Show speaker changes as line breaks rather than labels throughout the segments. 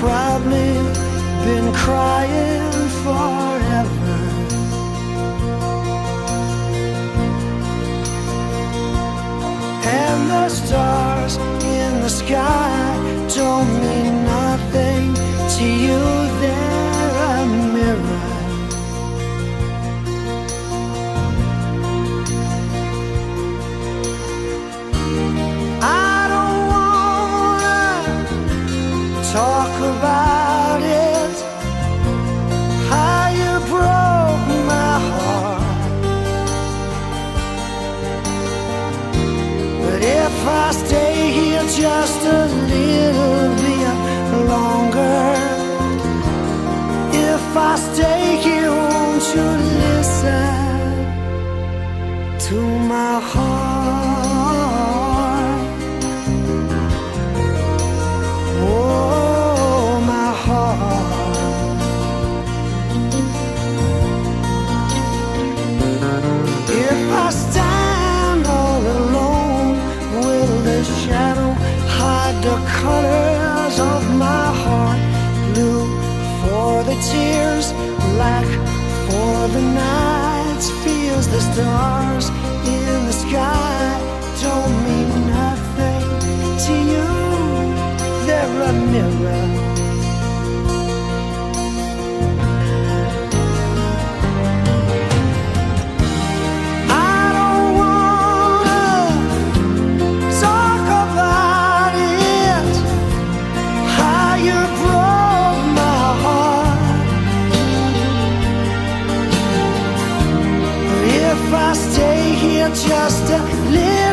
proudly been crying forever. And the stars in the sky don't mean just a little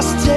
lost.